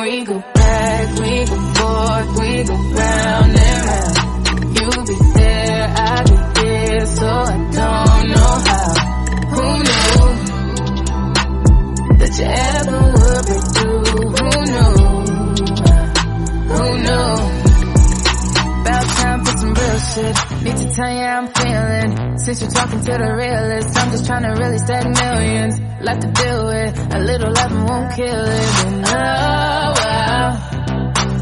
We go back, we go forth, we go round tell you I'm feeling. Since you're talking to the realist, I'm just trying to really stack millions. Lot to deal with. A little loving won't kill it. And oh wow,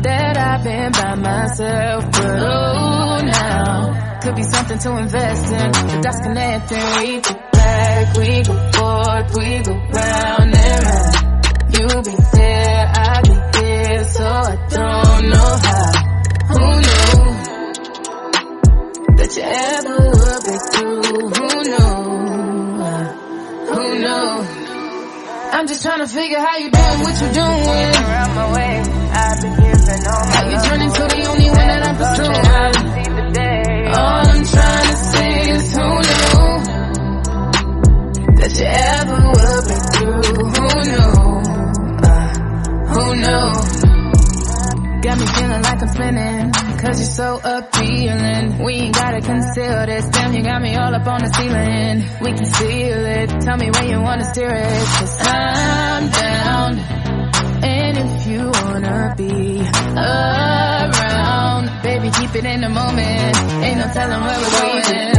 that I've been by myself, but oh now could be something to invest in. The dots connecting. We go back, we go forth, we go round and round. You be there, that you ever would break through? Who knew? Who knew? I'm just trying to figure how you doing, what you doing. Around my way, I've been giving all my How you turn into the only one that I'm pursuing. So appealing. We ain't gotta conceal this, damn you got me all up on the ceiling. We can seal it, tell me when you wanna steer it, cause I'm down. And if you wanna be around, baby keep it in the moment, ain't no telling where we're going.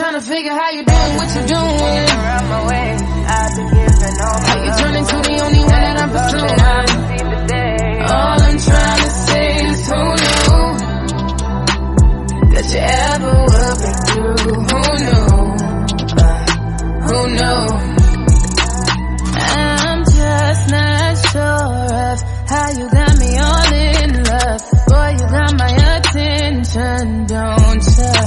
Trying to figure how you doing, what you doing. My way, I've been giving all my How you turn into the only one that I'm pursuing. See the day. All I'm trying to say is who knew that you ever would break through? Who knew? Who knew? I'm just not sure of how you got me all in love. Boy, you got my attention, don't you?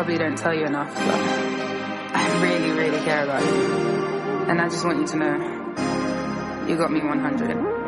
Probably don't tell you enough, but I really, really care about you. And I just want you to know you got me 100.